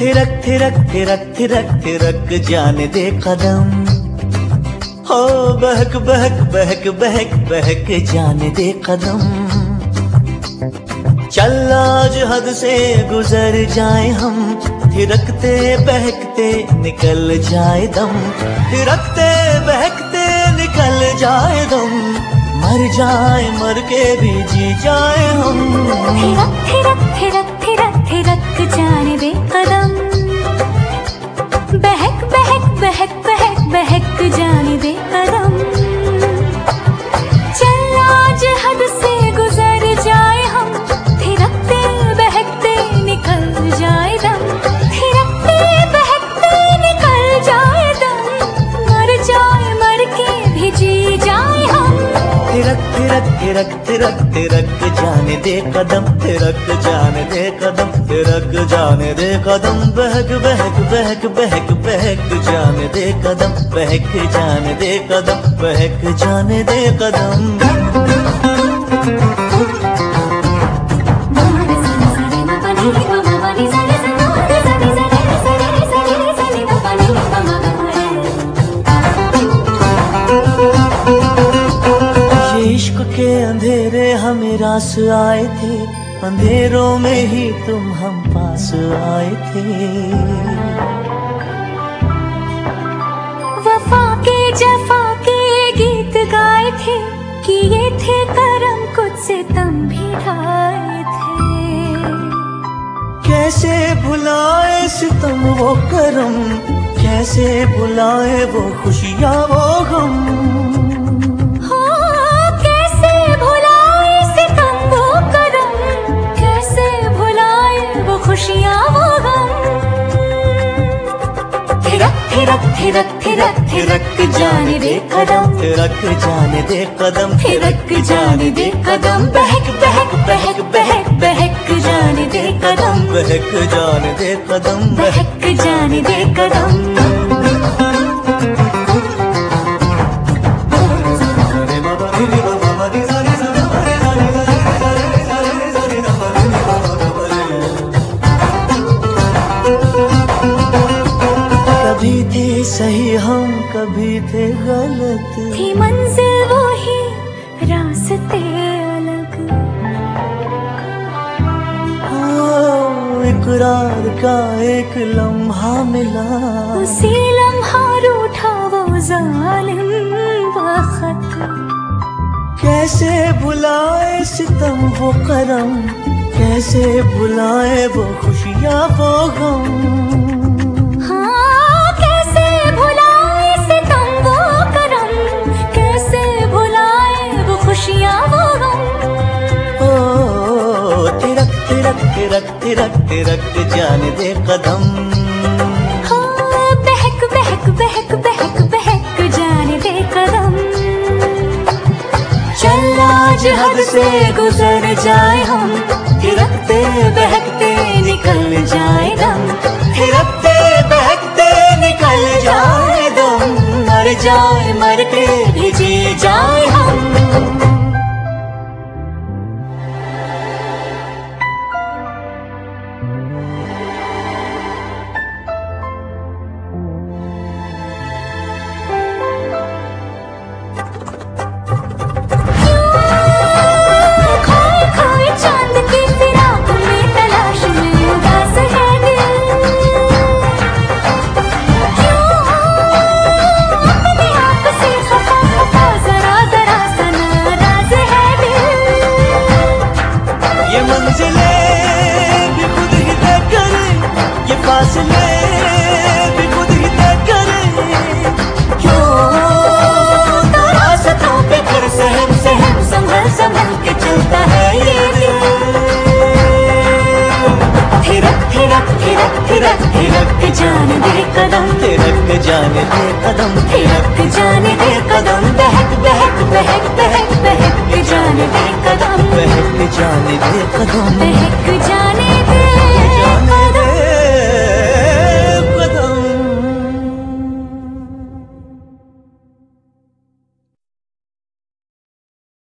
थिरक थिरक थिरक थिरक थिरक जाने दे कदम। हो, बहक बहक बहक बहक बहक जाने दे कदम। चल आज हद से गुजर जाए हम। थिरकते, बहकते निकल जाए दम। थिरकते, बहकते निकल जाए दम। मर जाए, मर के भी जी जाए हम। थिरक थिरक थिरक थिरक थिरक जाने बहक बहक बहक जाने दे चल आज हद से गुजर जाए हम, थिरकते, बहकते निकल जाए दम। थिरकते, बहकते निकल जाए दम। मर जाए, मर के भी जी जाए हम। थिरक थिरक थिरक थिरक थिरक जाने दे कदम। थिरक जाने दे कदम। थिरक जाने दे कदम, बहक बहक बहक बहक बहक जाने दे कदम, बहक जाने दे कदम, बहक जाने दे कदम। इश्क के अंधेरे हमें रास आए थे। अंधेरों में ही तुम हम पास आए थे। वफा के जफा के गीत गाए थे किए थे करम कुछ से तम भी ढाए थे। कैसे भुलाए सितम वो करम कैसे भुलाए वो खुशियाँ वो गम। खुशियाँ वो गम। थिरक थिरक थिरक थिरक थिरक जाने दे कदम। थिरक जाने दे कदम थिरक जाने दे कदम। बहक बहक बहक बहक बहक जाने दे कदम। बहक जाने दे कदम बहक जाने दे कदम। थे गलत। थी मंजिल वो ही रास्ते अलग। इकरार का एक लम्हा मिला। उसी लम्हा रूठा वो जालिम वक्त। कैसे भुलाए सितम वो करम? कैसे भुलाए वो खुशियाँ वो गम? रखते रखते तिरक जाने दे कदम। हाँ बहक बहक बहक जाने दे कदम। हद से गुजर जाए हम थिरकते थिरक थिरक थिरक थिरक थिरक जाने दे कदम। तिरक जाने दे कदम। थिरक जाने दे कदम। बहक बहक बहक बहक बहक जाने दे कदम। बहक जाने दे कदम। बहक